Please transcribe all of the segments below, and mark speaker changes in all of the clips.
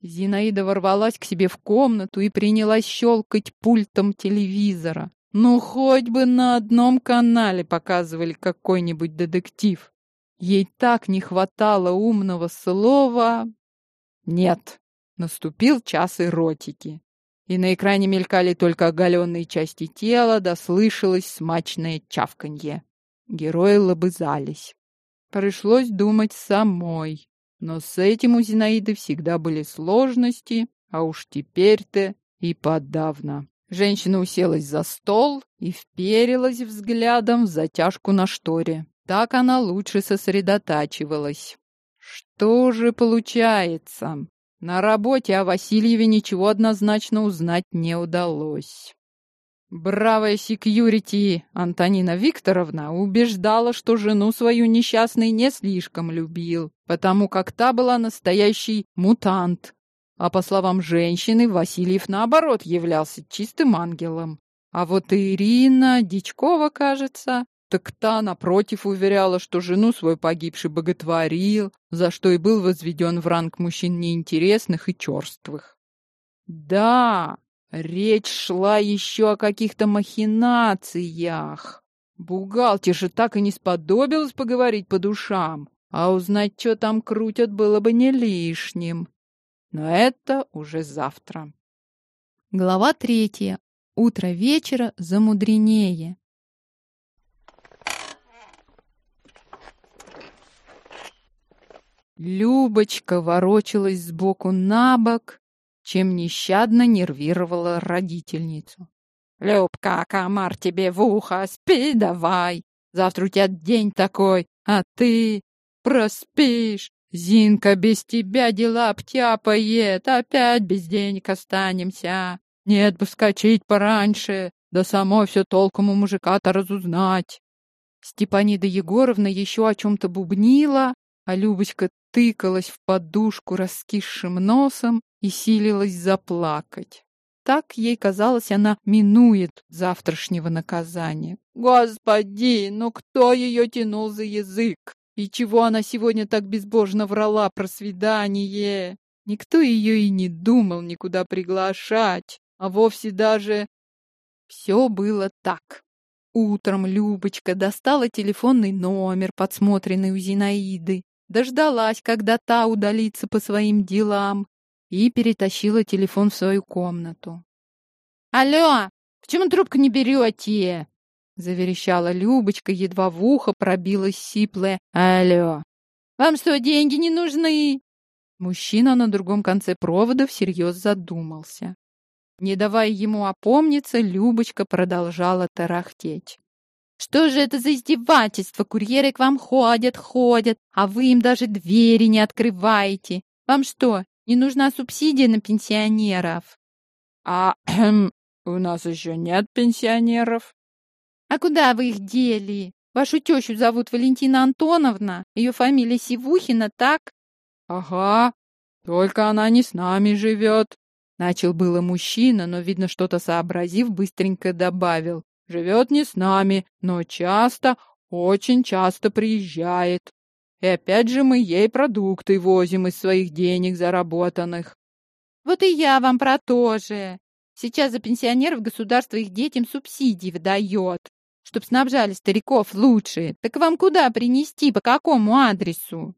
Speaker 1: Зинаида ворвалась к себе в комнату и принялась щелкать пультом телевизора. Ну, хоть бы на одном канале показывали какой-нибудь детектив. Ей так не хватало умного слова. Нет, наступил час эротики. И на экране мелькали только оголенные части тела, да слышалось смачное чавканье. Герои лобызались. Пришлось думать самой. Но с этим у Зинаиды всегда были сложности, а уж теперь-то и подавно. Женщина уселась за стол и вперилась взглядом в затяжку на шторе. Так она лучше сосредотачивалась. Что же получается? На работе о Васильеве ничего однозначно узнать не удалось. Бравая секьюрити Антонина Викторовна убеждала, что жену свою несчастный не слишком любил, потому как та была настоящий мутант. А по словам женщины, Васильев, наоборот, являлся чистым ангелом. А вот Ирина Дичкова, кажется, так та, напротив, уверяла, что жену свою погибший боготворил, за что и был возведен в ранг мужчин неинтересных и черствых. Да, Речь шла еще о каких-то махинациях. Бухгалтер же так и не сподобилась поговорить по душам, а узнать, что там крутят, было бы не лишним. Но это уже завтра. Глава третья. Утро вечера замудренее. Любочка ворочалась сбоку на бок, чем нещадно нервировала родительницу. «Любка, комар тебе в ухо, спи давай! Завтра у тебя день такой, а ты проспишь! Зинка без тебя дела обтяпает, опять без денег останемся! Нет бы вскочить пораньше, да самой все толком у мужика-то разузнать!» Степанида Егоровна еще о чем-то бубнила, а Любочка тыкалась в подушку раскисшим носом и силилась заплакать. Так ей казалось, она минует завтрашнего наказания. Господи, ну кто ее тянул за язык? И чего она сегодня так безбожно врала про свидание? Никто ее и не думал никуда приглашать, а вовсе даже... Все было так. Утром Любочка достала телефонный номер, подсмотренный у Зинаиды, дождалась, когда та удалится по своим делам, и перетащила телефон в свою комнату. «Алло, почему трубку не берете?» Заверещала Любочка, едва в ухо пробилась сиплая «Алло, вам что, деньги не нужны?» Мужчина на другом конце провода всерьез задумался. Не давая ему опомниться, Любочка продолжала тарахтеть. «Что же это за издевательство? Курьеры к вам ходят, ходят, а вы им даже двери не открываете. Вам что, не нужна субсидия на пенсионеров. А у нас еще нет пенсионеров. А куда вы их дели? Вашу тещу зовут Валентина Антоновна, ее фамилия Сивухина, так? Ага, только она не с нами живет. Начал было мужчина, но, видно, что-то сообразив, быстренько добавил. Живет не с нами, но часто, очень часто приезжает. И опять же мы ей продукты возим из своих денег заработанных. Вот и я вам про то же. Сейчас за пенсионеров государство их детям субсидии выдает, чтоб снабжали стариков лучше. Так вам куда принести, по какому адресу?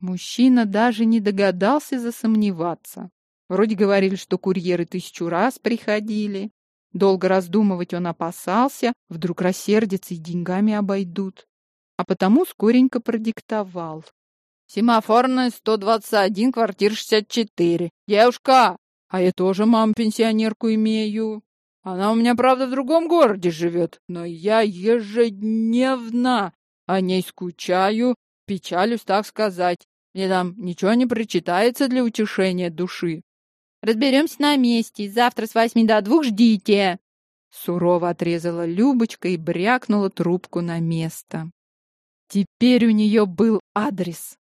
Speaker 1: Мужчина даже не догадался засомневаться. Вроде говорили, что курьеры тысячу раз приходили. Долго раздумывать он опасался, вдруг рассердятся и деньгами обойдут а потому скоренько продиктовал. «Семафорная, 121, квартира 64. Девушка, а я тоже маму-пенсионерку имею. Она у меня, правда, в другом городе живет, но я ежедневно о ней скучаю, печалюсь, так сказать. Мне там ничего не прочитается для утешения души. Разберемся на месте. Завтра с восьми до двух ждите. Сурово отрезала Любочка и брякнула трубку на место. Теперь у нее был адрес.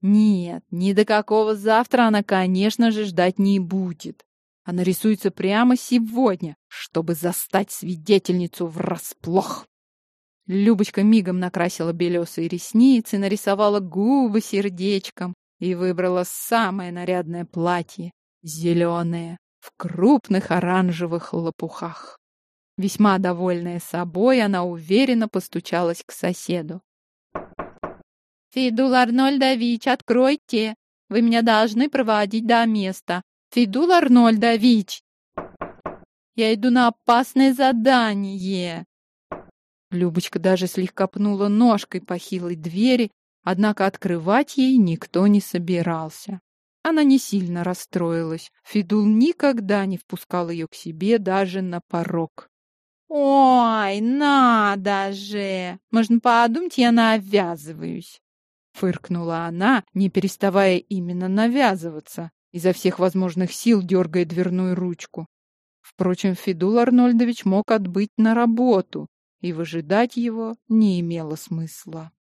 Speaker 1: Нет, ни до какого завтра она, конечно же, ждать не будет. Она рисуется прямо сегодня, чтобы застать свидетельницу врасплох. Любочка мигом накрасила белесые ресницы, нарисовала губы сердечком и выбрала самое нарядное платье, зеленое, в крупных оранжевых лопухах. Весьма довольная собой, она уверенно постучалась к соседу. «Фидул Арнольдович, откройте! Вы меня должны проводить до места. Фидул Арнольдович!» «Я иду на опасное задание!» Любочка даже слегка пнула ножкой по хилой двери, однако открывать ей никто не собирался. Она не сильно расстроилась. Фидул никогда не впускал ее к себе даже на порог. «Ой, надо же! Можно подумать, я навязываюсь!» Фыркнула она, не переставая именно навязываться, изо всех возможных сил дергая дверную ручку. Впрочем, Фидул Арнольдович мог отбыть на работу, и выжидать его не имело смысла.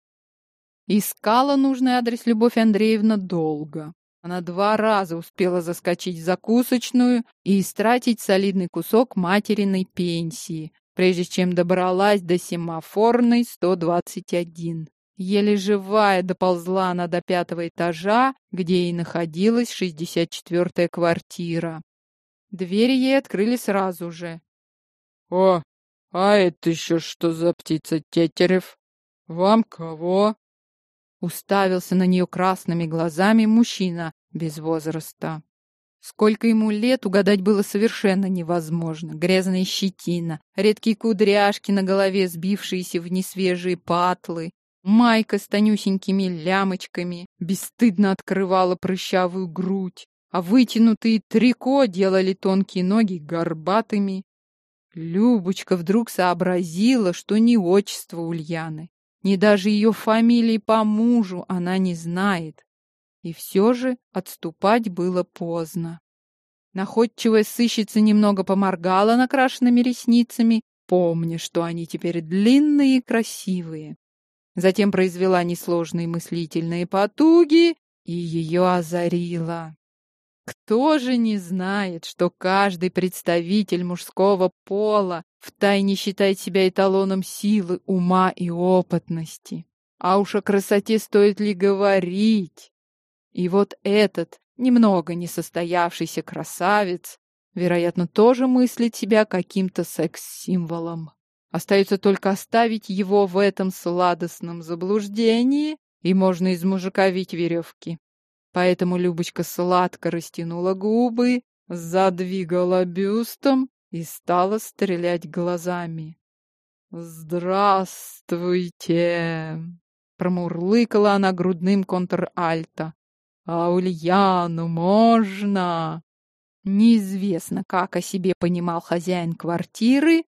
Speaker 1: Искала нужный адрес Любовь Андреевна долго. Она два раза успела заскочить в закусочную и истратить солидный кусок материной пенсии, прежде чем добралась до семафорной 121. Еле живая доползла она до пятого этажа, где и находилась 64-я квартира. Двери ей открыли сразу же.
Speaker 2: «О, а это еще что за птица, Тетерев? Вам кого?»
Speaker 1: Уставился на нее красными глазами мужчина без возраста. Сколько ему лет, угадать было совершенно невозможно. Грязная щетина, редкие кудряшки на голове, сбившиеся в несвежие патлы, майка с тонюсенькими лямочками бесстыдно открывала прыщавую грудь, а вытянутые трико делали тонкие ноги горбатыми. Любочка вдруг сообразила, что ни отчество Ульяны, ни даже ее фамилии по мужу она не знает. И все же отступать было поздно. Находчивая сыщица немного поморгала накрашенными ресницами, помня, что они теперь длинные и красивые. Затем произвела несложные мыслительные потуги и ее озарила. Кто же не знает, что каждый представитель мужского пола втайне считает себя эталоном силы, ума и опытности? А уж о красоте стоит ли говорить? И вот этот немного несостоявшийся красавец, вероятно, тоже мыслит себя каким-то секс-символом. Остается только оставить его в этом сладостном заблуждении, и можно из мужика вить веревки. Поэтому Любочка сладко растянула губы, задвигала бюстом и стала стрелять глазами. «Здравствуйте!» Промурлыкала она грудным контр-альто. «А Ульяну можно?» Неизвестно, как о себе понимал хозяин квартиры,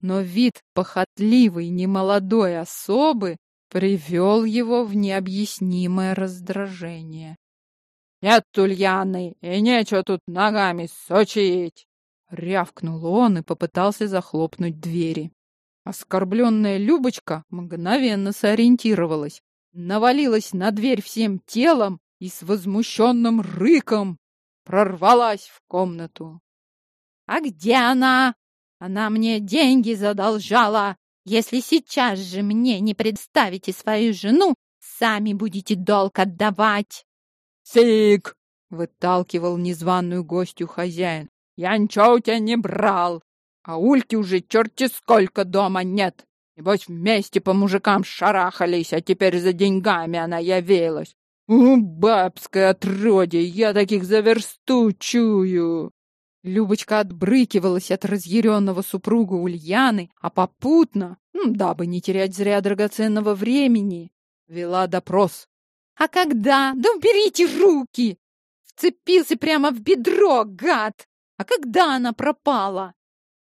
Speaker 1: но вид похотливой немолодой особы привел его в необъяснимое раздражение. «Нет, Ульяны, и нечего тут ногами сочить!» Рявкнул он и попытался захлопнуть двери. Оскорбленная Любочка мгновенно сориентировалась, навалилась на дверь всем телом и с возмущенным рыком прорвалась в комнату. «А где она? Она мне деньги задолжала! Если сейчас же мне не представите свою жену, сами будете долг отдавать!»
Speaker 2: «Сик!»
Speaker 1: — выталкивал незваную гостью хозяин.
Speaker 2: «Я ничего у тебя не брал, а Ульки уже черти сколько дома нет. Небось, вместе по мужикам шарахались, а теперь за деньгами она явилась. У, бабское отродье, я таких за версту чую!»
Speaker 1: Любочка отбрыкивалась от разъяренного супруга Ульяны, а попутно, дабы не терять зря драгоценного времени, вела допрос. А когда? Да уберите руки! Вцепился прямо в бедро, гад! А когда она пропала?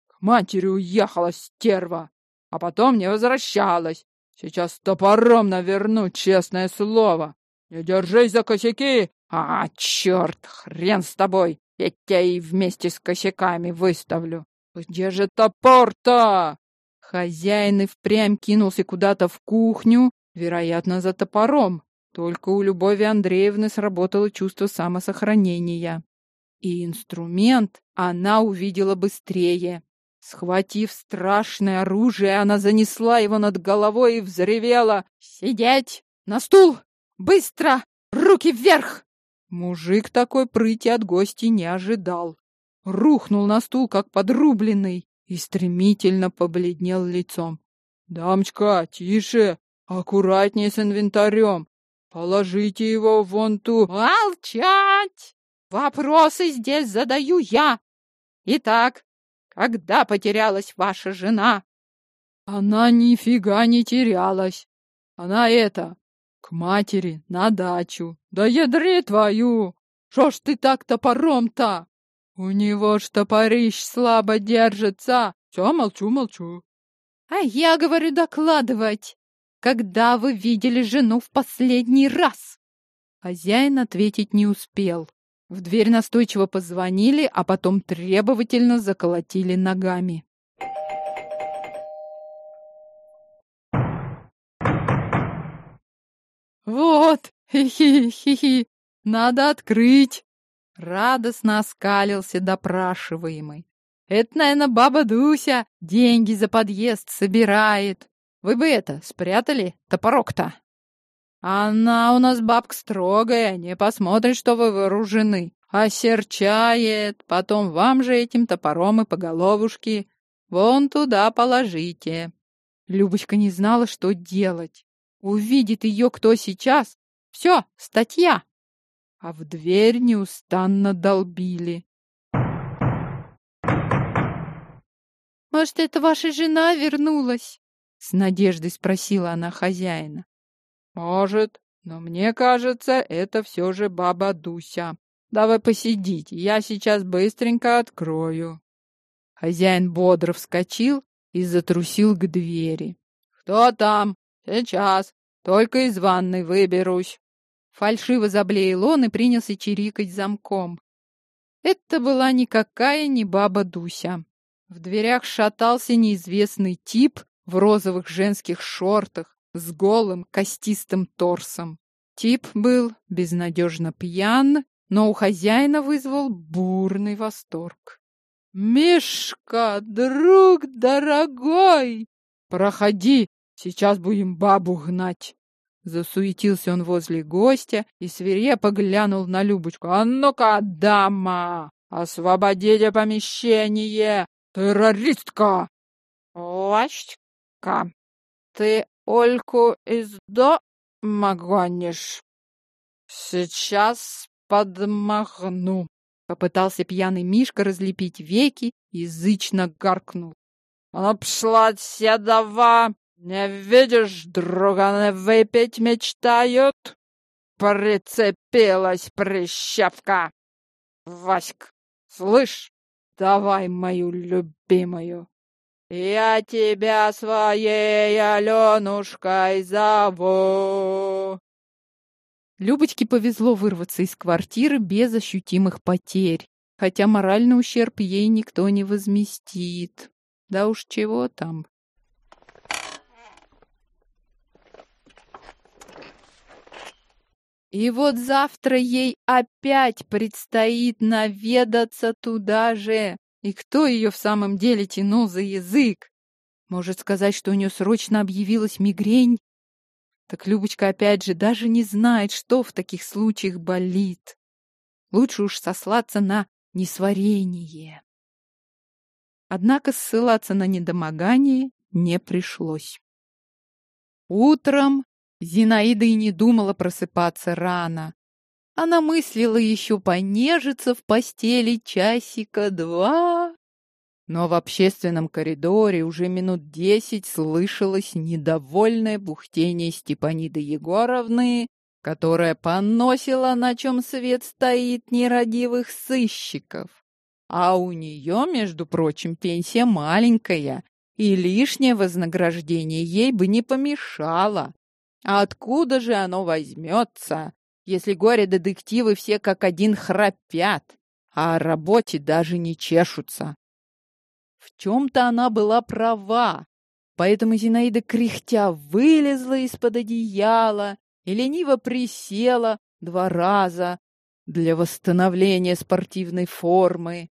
Speaker 2: К матери уехала стерва, а потом не возвращалась. Сейчас топором наверну, честное слово. Не держись за косяки! А, черт, хрен с тобой! Я тебя и вместе с косяками выставлю. Где же топор-то?
Speaker 1: Хозяин и впрямь кинулся куда-то в кухню, вероятно, за топором. Только у Любови Андреевны сработало чувство самосохранения. И инструмент она увидела быстрее. Схватив страшное оружие, она занесла его над головой и взревела. «Сидеть! На стул! Быстро! Руки вверх! Мужик такой прыти от гостей не ожидал. Рухнул на стул, как подрубленный, и стремительно побледнел лицом.
Speaker 2: «Дамочка, тише! Аккуратнее с инвентарем! Положите его вон ту...»
Speaker 1: «Молчать! Вопросы здесь задаю я! Итак, когда потерялась ваша жена?»
Speaker 2: «Она нифига не терялась! Она это, к матери на дачу! Да ядри твою! Шо ж ты так топором-то?» «У него ж топорищ слабо держится. Все, молчу, молчу».
Speaker 1: «А я говорю докладывать. Когда вы видели жену в последний раз?» Хозяин ответить не успел. В дверь настойчиво позвонили, а потом требовательно заколотили ногами.
Speaker 2: «Вот, хи-хи-хи-хи, надо открыть!»
Speaker 1: Радостно оскалился допрашиваемый. Это, наверное, баба Дуся деньги за подъезд собирает. Вы бы это, спрятали топорок-то? Она у нас бабка строгая, не посмотрит, что вы вооружены. Осерчает, потом вам же этим топором и по головушке. Вон туда положите. Любочка не знала, что делать. Увидит ее кто сейчас. Все, статья а в дверь неустанно долбили. «Может, это ваша жена вернулась?» — с надеждой спросила она хозяина.
Speaker 2: «Может, но мне кажется, это все же баба Дуся. Давай посидите, я сейчас быстренько открою».
Speaker 1: Хозяин бодро вскочил и затрусил к двери.
Speaker 2: «Кто там? Сейчас. Только из ванной выберусь».
Speaker 1: Фальшиво заблеял он и принялся чирикать замком. Это была никакая не баба Дуся. В дверях шатался неизвестный тип в розовых женских шортах с голым костистым торсом. Тип был безнадежно пьян, но у хозяина вызвал бурный восторг.
Speaker 2: «Мишка, друг дорогой! Проходи, сейчас будем бабу гнать!»
Speaker 1: Засуетился он возле гостя и свирепо глянул на Любочку.
Speaker 2: «А ну-ка, дама, освободите помещение! Террористка!»
Speaker 1: «Васька, ты Ольку из дома гонишь?»
Speaker 2: «Сейчас подмахну!»
Speaker 1: Попытался пьяный Мишка разлепить веки, язычно гаркнул.
Speaker 2: «Она пошла седова!» Не видишь, друганы выпить мечтают? Прицепилась прищепка. Васьк, слышь, давай мою любимую. Я тебя своей Аленушкой зову.
Speaker 1: Любочке повезло вырваться из квартиры без ощутимых потерь, хотя моральный ущерб ей никто не возместит. Да уж чего там. И вот завтра ей опять предстоит наведаться туда же. И кто ее в самом деле тянул за язык? Может сказать, что у нее срочно объявилась мигрень? Так Любочка опять же даже не знает, что в таких случаях болит. Лучше уж сослаться на несварение. Однако ссылаться на недомогание не пришлось. Утром Зинаида и не думала просыпаться рано. Она мыслила еще понежиться в постели часика-два. Но в общественном коридоре уже минут десять слышалось недовольное бухтение Степаниды Егоровны, которая поносила, на чем свет стоит, нерадивых сыщиков. А у нее, между прочим, пенсия маленькая, и лишнее вознаграждение ей бы не помешало. А откуда же оно возьмется, если горе-детективы все как один храпят, а о работе даже не чешутся? В чем-то она была права, поэтому Зинаида кряхтя вылезла из-под одеяла и лениво присела два раза для восстановления спортивной формы.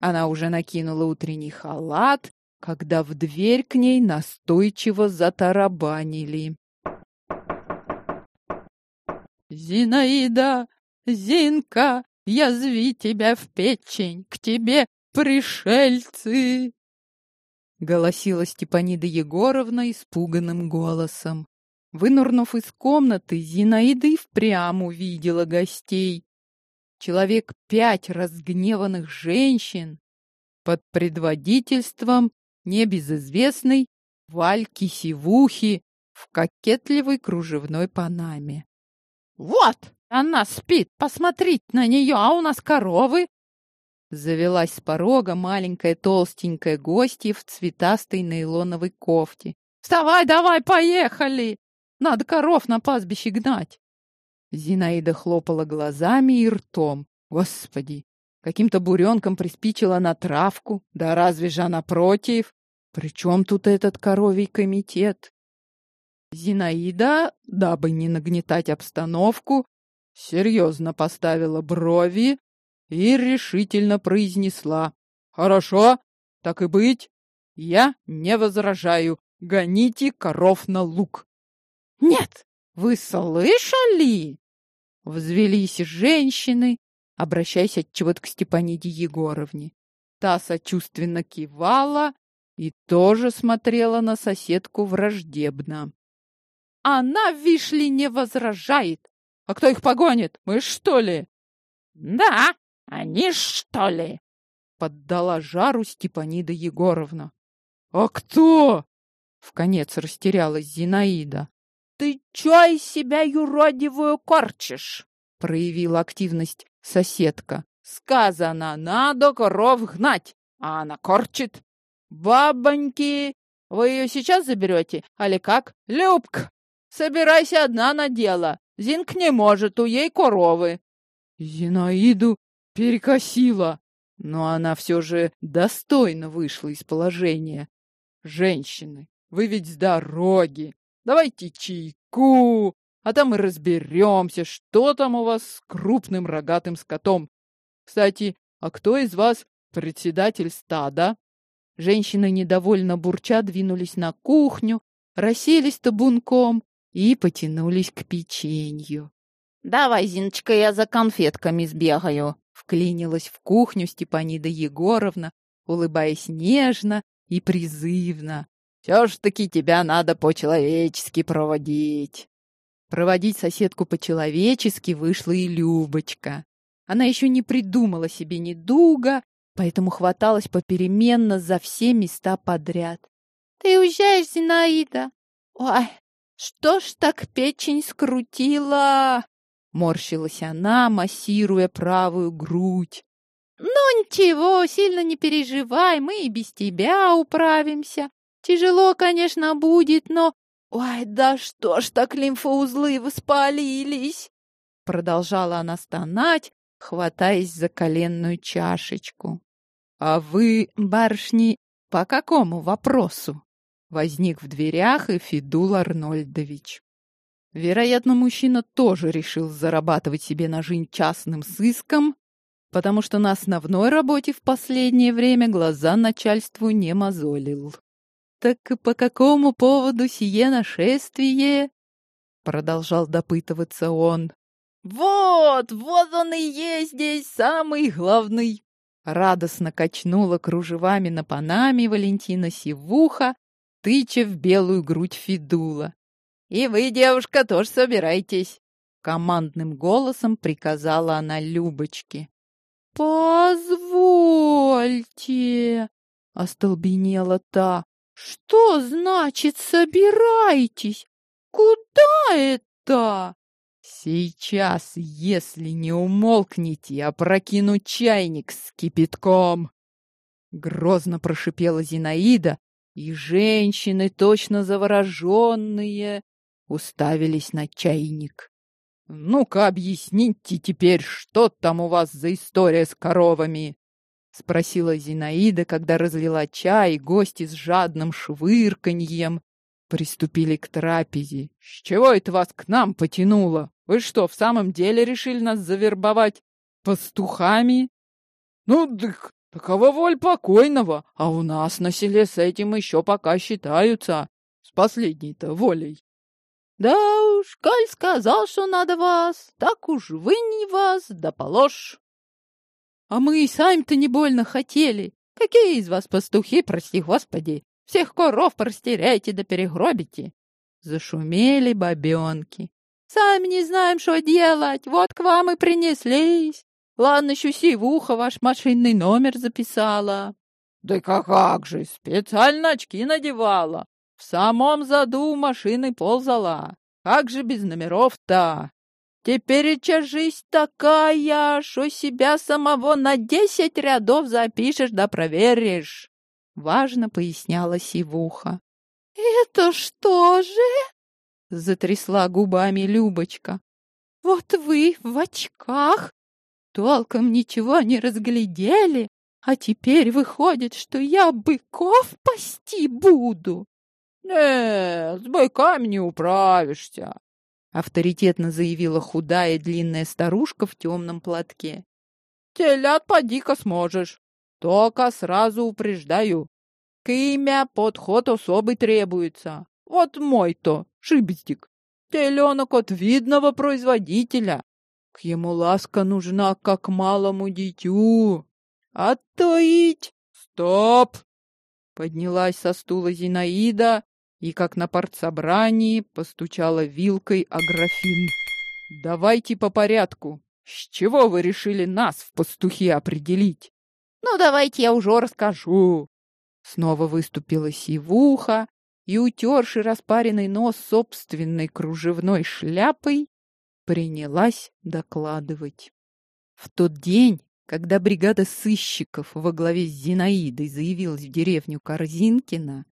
Speaker 1: Она уже накинула утренний халат, когда в дверь к ней настойчиво затарабанили.
Speaker 2: «Зинаида!
Speaker 1: Зинка, язви тебя в печень, к тебе пришельцы!» Голосила Степанида Егоровна испуганным голосом. Вынурнув из комнаты, Зинаида и впрямь увидела гостей. Человек пять разгневанных женщин под предводительством небезызвестной Вальки Сивухи в кокетливой кружевной панаме. «Вот, она спит, посмотрите на нее, а у нас коровы!» Завелась с порога маленькая толстенькая гостья в цветастой нейлоновой кофте. «Вставай, давай, поехали! Надо коров на пастбище гнать. Зинаида хлопала глазами и ртом. Господи, каким-то буренком приспичила на травку. Да разве же она против? При чем тут этот коровий комитет? Зинаида, дабы не нагнетать обстановку, серьезно поставила брови и решительно произнесла. «Хорошо, так и быть, я не возражаю. Гоните коров на луг. «Нет, вы слышали?» Взвелись женщины, обращаясь отчего-то к Степаниде Егоровне. Та сочувственно кивала и тоже смотрела на соседку враждебно. «Она, вишли, не возражает! А кто их погонит? Мы что ли?» «Да, они что ли?» — поддала жару Степанида Егоровна. «А кто?» — вконец растерялась Зинаида. «Ты чё из себя юродивую корчишь?» — проявила активность соседка. «Сказано, надо коров гнать, а она корчит. Бабоньки, вы ее сейчас заберете, али как? Любка, собирайся одна на дело. Зинк не может, у ей коровы». Зинаиду перекосила, но она все же достойно вышла из положения. «Женщины, вы ведь с дороги, Давайте чайку, а там мы разберемся, что там у вас с крупным рогатым скотом. Кстати, а кто из вас председатель стада? Женщины недовольно бурча двинулись на кухню, расселись табунком и потянулись к печенью. «Давай, Зиночка, я за конфетками сбегаю», — вклинилась в кухню Степанида Егоровна, улыбаясь нежно и призывно. Все ж таки тебя надо по-человечески проводить. Проводить соседку по-человечески вышла и Любочка. Она еще не придумала себе недуга, поэтому хваталась попеременно за все места подряд. «Ты уезжаешь, Зинаида? Ой, что ж так печень скрутила?» Морщилась она, массируя правую грудь. «Ну ничего, сильно не переживай, мы и без тебя управимся. Тяжело, конечно, будет, но... Ой, да что ж так лимфоузлы воспалились? Продолжала она стонать, хватаясь за коленную чашечку. А вы, барышни, по какому вопросу? Возник в дверях и Федул Арнольдович. Вероятно, мужчина тоже решил зарабатывать себе на жизнь частным сыском, потому что на основной работе в последнее время глаза начальству не мозолил. «Так по какому поводу сие нашествие?» Продолжал допытываться он. «Вот, вот он и есть здесь самый главный!» Радостно качнула кружевами на панаме Валентина Сивуха, тыча в белую грудь Федула. «И вы, девушка, тоже собирайтесь!» Командным голосом приказала она Любочке. «Позвольте!» — остолбенела та. «Что значит собирайтесь? Куда это?» «Сейчас, если не умолкнете, опрокину чайник с кипятком!» Грозно прошипела Зинаида, и женщины, точно завороженные, уставились на чайник. «Ну-ка, объясните теперь, что там у вас за история с коровами?» — спросила Зинаида, когда разлила чай, гости с жадным швырканьем приступили к трапезе. «С чего это вас к нам потянуло? Вы что, в самом деле решили нас завербовать пастухами?» «Ну, так такова воль покойного, а у нас на селе с этим еще пока считаются, с последней-то волей». «Да уж, коль сказал, что надо вас, так уж вынь вас да положь. А мы и сами-то не больно хотели. Какие из вас пастухи, прости господи, всех коров простеряйте да перегробите. Зашумели бабенки. Сами не знаем, что делать, вот к вам и принеслись. Ладно, еще сивуха ваш машинный номер записала.
Speaker 2: Да как же, специально очки надевала. В самом заду машины ползала. Как же без номеров-то?
Speaker 1: Теперь жизнь такая, что себя самого на десять рядов запишешь да проверишь. Важно поясняла Сивуха. «Это что же?» — затрясла губами Любочка. «Вот вы в очках толком ничего не разглядели, а теперь выходит, что я быков пасти буду.
Speaker 2: «Нет, с быками не управишься», —
Speaker 1: авторитетно заявила худая длинная старушка в темном платке.
Speaker 2: «Телят поди-ка сможешь. Только сразу упреждаю. К имя подход особый требуется. Вот мой-то, шибстик. Теленок от видного производителя. К ему ласка нужна, как малому дитю. А то ить... Стоп! Поднялась со стула Зинаида и, как на партсобрании, постучала вилкой о графин. Давайте по порядку. С чего вы решили нас в пастухи определить?
Speaker 1: Ну, давайте я уже расскажу. Снова выступила сивуха и, утерши распаренный нос собственной кружевной шляпой, принялась докладывать. В тот день, когда бригада сыщиков во главе с Зинаидой заявилась в деревню Корзинкина,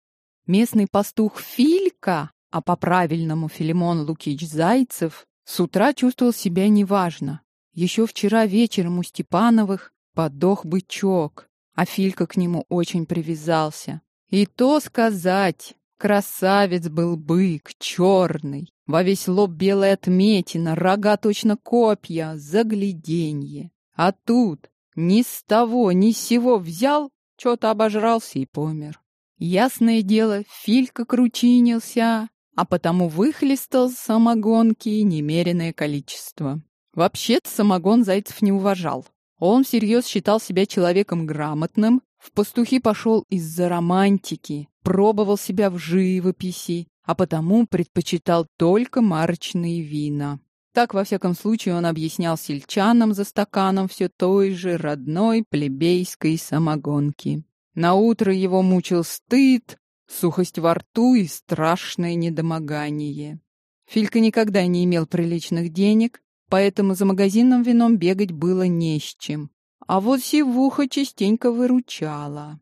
Speaker 1: местный пастух Филька, а по-правильному Филимон Лукич Зайцев, с утра чувствовал себя неважно. Еще вчера вечером у Степановых подох бычок, а Филька к нему очень привязался. И то сказать, красавец был бык, черный, во весь лоб белая отметина, рога точно копья, загляденье. А тут ни с того, ни с сего взял, что-то обожрался и помер. Ясное дело, Филька кручинился, а потому выхлестал самогонки немеренное количество. Вообще-то самогон Зайцев не уважал. Он всерьез считал себя человеком грамотным, в пастухи пошел из-за романтики, пробовал себя в живописи, а потому предпочитал только марочные вина. Так, во всяком случае, он объяснял сельчанам за стаканом все той же родной плебейской самогонки. На утро его мучил стыд, сухость во рту и страшное недомогание. Филька никогда не имел приличных денег, поэтому за магазинным вином бегать было не с чем. А вот сивуха частенько выручала.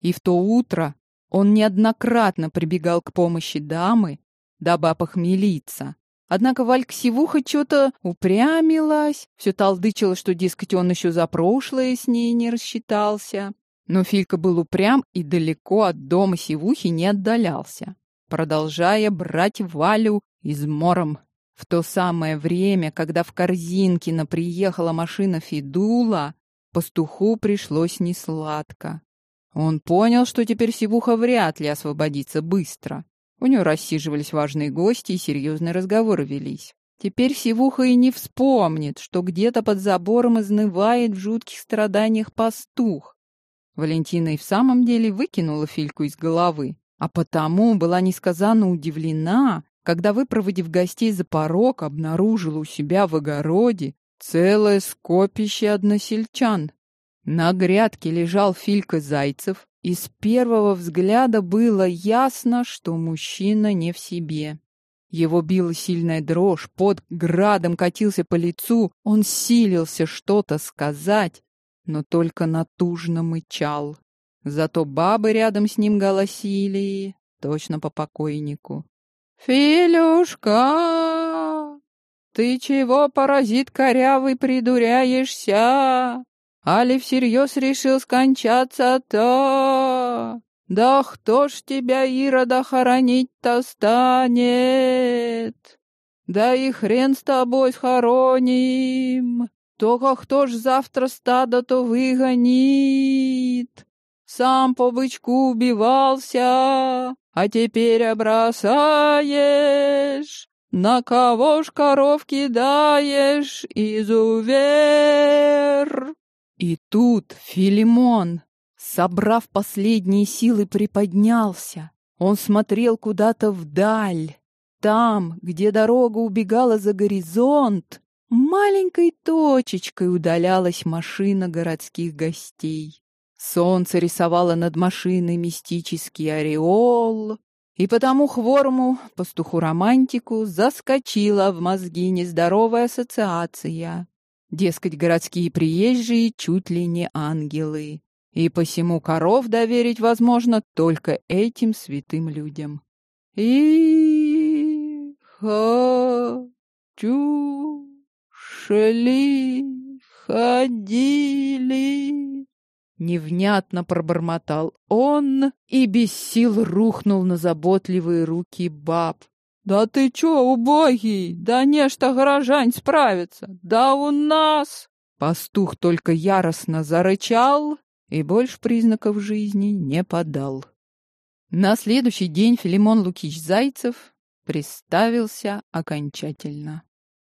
Speaker 1: И в то утро он неоднократно прибегал к помощи дамы, дабы опохмелиться. Однако Валька Сивуха что-то упрямилась, все толдычила, что, дескать, он еще за прошлое с ней не рассчитался. Но Филька был упрям и далеко от дома Сивухи не отдалялся, продолжая брать Валю измором в то самое время, когда в Корзинкино приехала машина Федула, пастуху пришлось несладко. Он понял, что теперь Сивуха вряд ли освободится быстро. У него рассиживались важные гости и серьезные разговоры велись. Теперь Сивуха и не вспомнит, что где-то под забором изнывает в жутких страданиях пастух. Валентина и в самом деле выкинула Фильку из головы, а потому была несказанно удивлена, когда, выпроводив гостей за порог, обнаружила у себя в огороде целое скопище односельчан. На грядке лежал Филька Зайцев, и с первого взгляда было ясно, что мужчина не в себе. Его била сильная дрожь, под градом катился по лицу, он силился что-то сказать, но только натужно мычал. Зато бабы рядом с ним голосили, точно по покойнику. «Филюшка, ты чего, паразит корявый, придуряешься? Али всерьез решил скончаться-то? Да кто ж тебя, Ирода, хоронить-то станет? Да и хрен с тобой схороним. Только кто ж завтра стадо-то выгонит? Сам по бычку убивался, а теперь бросаешь.
Speaker 2: на кого ж коров кидаешь, изувер?»
Speaker 1: И тут Филимон, собрав последние силы, приподнялся. Он смотрел куда-то вдаль. Там, где дорога убегала за горизонт, маленькой точечкой удалялась машина городских гостей. Солнце рисовало над машиной мистический ореол, и потому хворому пастуху-романтику заскочила в мозги нездоровая ассоциация. Дескать, городские приезжие чуть ли не ангелы, и посему коров доверить возможно только этим святым людям. И хочу шли ходили Невнятно пробормотал он и без сил рухнул на заботливые руки баб.
Speaker 2: «Да ты чё, убогий? Да нечто горожань справится! Да у нас!»
Speaker 1: Пастух только яростно зарычал и больше признаков жизни не подал. На следующий день Филимон Лукич Зайцев приставился окончательно.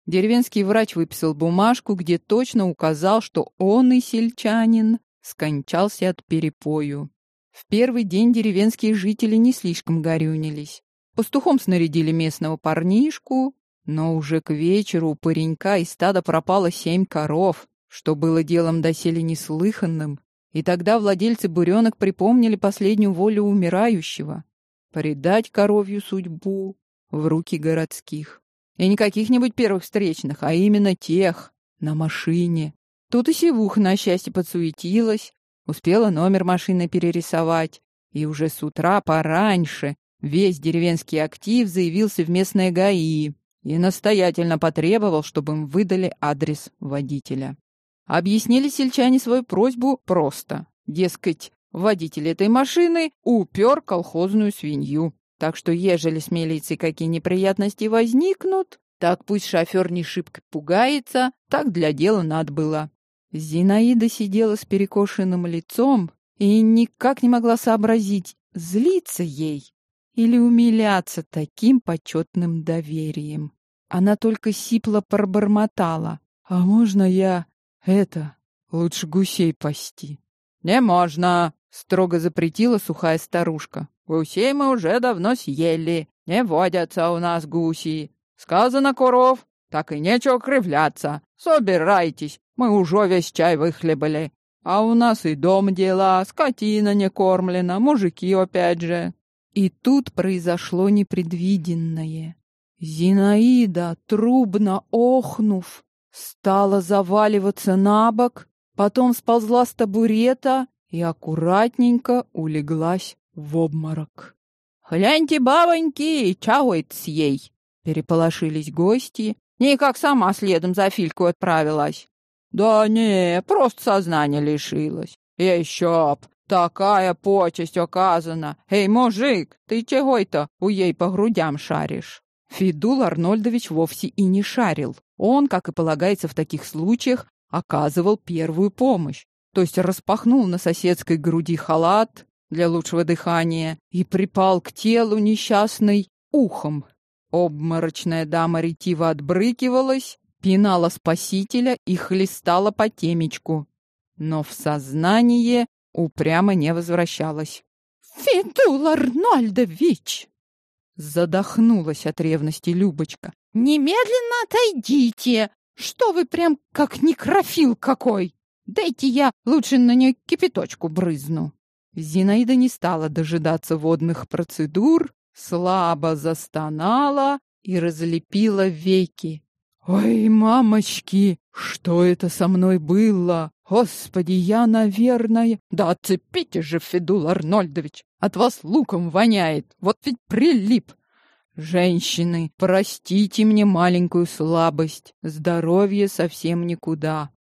Speaker 1: Деревенский врач выписал бумажку, где точно указал, что он и сельчанин скончался от перепою. В первый день деревенские жители не слишком горюнились. Пастухом снарядили местного парнишку, но уже к вечеру у паренька из стада пропало семь коров, что было делом доселе неслыханным, и тогда владельцы буренок припомнили последнюю волю умирающего — предать коровью судьбу в руки городских. И не каких-нибудь первых встречных, а именно тех, на машине, Тут и Севуха, на счастье, подсуетилась, успела номер машины перерисовать, и уже с утра пораньше весь деревенский актив заявился в местное ГАИ и настоятельно потребовал, чтобы им выдали адрес водителя. Объяснили сельчане свою просьбу просто. Дескать, водитель этой машины упер колхозную свинью. Так что, ежели с милицией какие неприятности возникнут, так пусть шофер не шибко пугается, так для дела надо было. Зинаида сидела с перекошенным лицом и никак не могла сообразить, злиться ей или умиляться таким почетным доверием. Она только сипло пробормотала. «А можно я это, лучше гусей пасти?»
Speaker 2: «Не можно!» — строго запретила сухая старушка. «Гусей мы уже давно съели. Не водятся у нас гуси. Сказано коров, так и нечего кривляться. Собирайтесь, мы уже весь чай выхлебали. А у нас и дом дела, скотина не кормлена, мужики опять же.
Speaker 1: И тут произошло непредвиденное. Зинаида, трубно охнув, стала заваливаться на бок, потом сползла с табурета и аккуратненько улеглась в обморок.
Speaker 2: «Гляньте, бабоньки, чего это с ей?» Переполошились гости, никак сама следом за Фильку отправилась. Да не, просто сознание лишилось. Еще б, такая почесть оказана. Эй, мужик, ты чего это у ей по грудям шаришь?
Speaker 1: Фидул Арнольдович вовсе и не шарил. Он, как и полагается в таких случаях, оказывал первую помощь. То есть распахнул на соседской груди халат для лучшего дыхания и припал к телу несчастной ухом. Обморочная дама ретиво отбрыкивалась, пинала спасителя и хлестала по темечку, но в сознание упрямо не возвращалась.
Speaker 3: «Федул Арнольдович!»
Speaker 1: Задохнулась от ревности Любочка.
Speaker 3: «Немедленно отойдите! Что вы прям как некрофил какой! Дайте я лучше на нее кипяточку брызну!»
Speaker 1: Зинаида не стала дожидаться водных процедур, слабо застонала и разлепила веки. «Ой, мамочки, что это со мной было? Господи, я, наверное...» «Да отцепите же, Федул Арнольдович! От вас луком воняет! Вот ведь прилип!» «Женщины, простите мне маленькую слабость. Здоровье совсем никуда».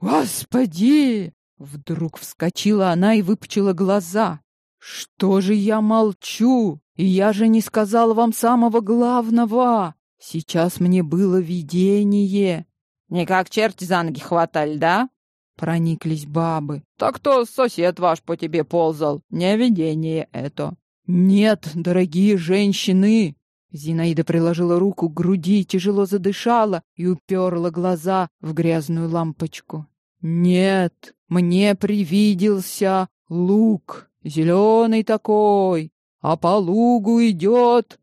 Speaker 1: «Господи!» Вдруг вскочила она и выпучила глаза. «Что же я молчу? Я же не сказала вам самого главного!» Сейчас мне было видение.
Speaker 2: Не как черти за ноги хватали, да?
Speaker 1: Прониклись бабы.
Speaker 2: Так кто сосед ваш по тебе ползал? Не видение это.
Speaker 1: Нет, дорогие женщины, Зинаида приложила руку к груди, тяжело задышала и уперла глаза в грязную лампочку. Нет, мне привиделся лук, зеленый такой, а по лугу идет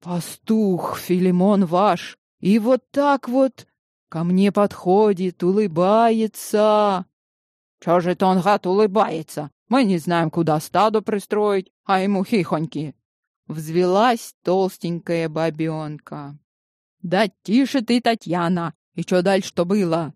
Speaker 1: пастух Филимон ваш, и вот так вот ко мне подходит, улыбается.
Speaker 2: Чё же это он, гад, улыбается? Мы не знаем, куда стадо пристроить, а ему хихоньки.
Speaker 1: Взвелась толстенькая бабенка.
Speaker 2: Да тише ты, Татьяна, и что дальше-то было?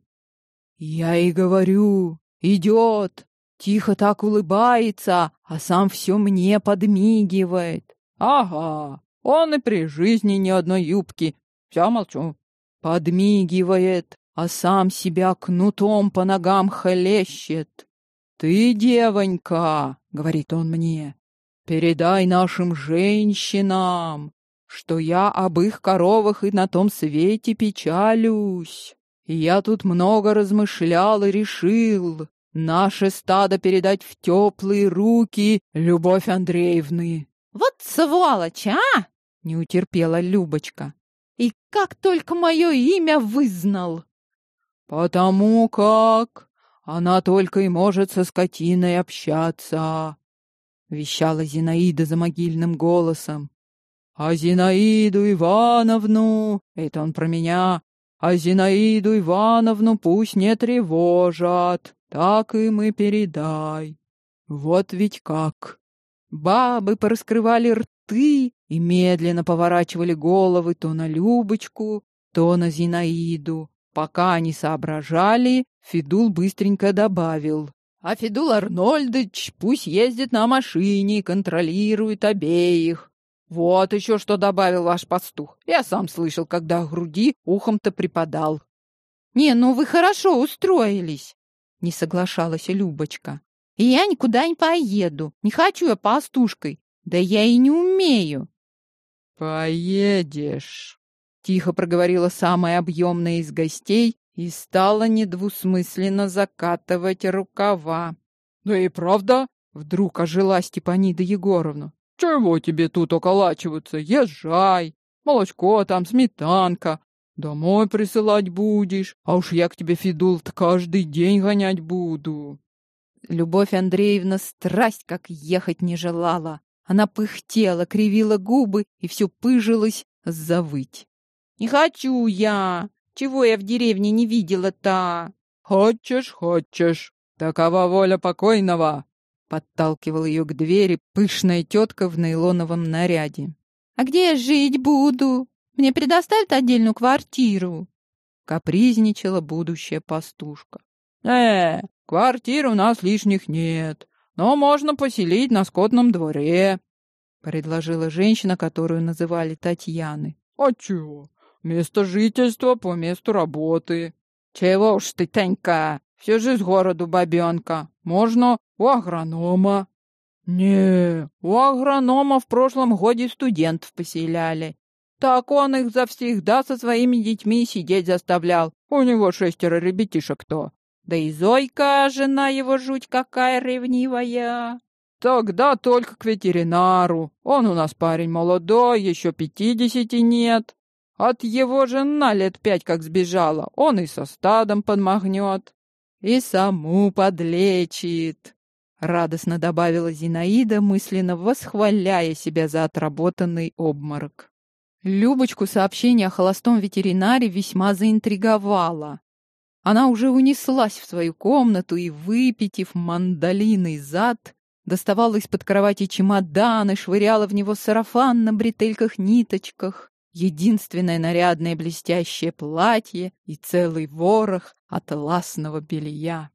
Speaker 1: Я и говорю, идет, тихо так улыбается, а сам все мне подмигивает.
Speaker 2: Ага, он и при жизни ни одной юбки. Все молчу.
Speaker 1: Подмигивает, а сам себя кнутом по ногам хлещет. «Ты, девонька, — говорит он мне, — передай нашим женщинам, что я об их коровах и на том свете печалюсь. Я тут много размышлял и решил наше стадо передать в теплые руки Любовь Андреевны».
Speaker 3: «Вот сволочь, а!» — не утерпела Любочка. «И как только мое имя вызнал!»
Speaker 1: «Потому как она только и может со скотиной общаться», — вещала Зинаида за могильным голосом. «А Зинаиду Ивановну, это он про меня, а Зинаиду Ивановну пусть не тревожат, так им и передай. Вот ведь как!» Бабы пораскрывали рты и медленно поворачивали головы то на Любочку, то на Зинаиду, Пока они соображали, Федул быстренько добавил. «А Федул Арнольдович пусть ездит на машине и контролирует обеих. Вот еще что добавил ваш пастух. Я сам слышал, когда груди ухом-то припадал».
Speaker 3: «Не, ну вы хорошо устроились», — не соглашалась Любочка. «И я никуда не поеду. Не хочу я пастушкой. Да я и не умею».
Speaker 1: «Поедешь», Тихо проговорила самая объемная из гостей и стала недвусмысленно закатывать рукава.
Speaker 2: «Да и правда?»
Speaker 1: — вдруг ожила Степанида Егоровна.
Speaker 2: «Чего тебе тут околачиваться? Езжай! Молочко там, сметанка. Домой присылать будешь, а уж я к тебе, Федул-то, каждый день гонять буду».
Speaker 1: Любовь Андреевна страсть как ехать не желала. Она пыхтела, кривила губы и все пыжилась завыть.
Speaker 3: Не хочу я. Чего я в деревне не видела-то?
Speaker 2: Хочешь, хочешь. Такова воля покойного.
Speaker 1: Подталкивал ее к двери пышная тетка в нейлоновом наряде.
Speaker 3: А где я жить буду? Мне предоставят отдельную квартиру?
Speaker 1: Капризничала будущая пастушка.
Speaker 2: Э, квартир у нас лишних нет, но можно поселить на скотном дворе,
Speaker 1: предложила женщина, которую называли Татьяной.
Speaker 2: А чего? Место жительства по месту работы.
Speaker 1: Чего уж ты, Танька, все же с городу бабенка. Можно у агронома.
Speaker 2: Не, у агронома в прошлом годе студентов поселяли. Так он их завсегда со своими детьми сидеть заставлял. У него шестеро ребятишек-то.
Speaker 3: Да и Зойка, жена его, жуть какая ревнивая.
Speaker 2: Тогда только к ветеринару. Он у нас парень молодой, еще пятидесяти нет. От его жена лет пять как сбежала, он и со стадом подмахнет.
Speaker 1: И саму подлечит, — радостно добавила Зинаида, мысленно восхваляя себя за отработанный обморок. Любочку сообщение о холостом ветеринаре весьма заинтриговало. Она уже унеслась в свою комнату и, выпитив мандолиный зад, доставала из-под кровати чемодан и швыряла в него сарафан на бретельках-ниточках единственное нарядное блестящее платье и целый ворох атласного белья.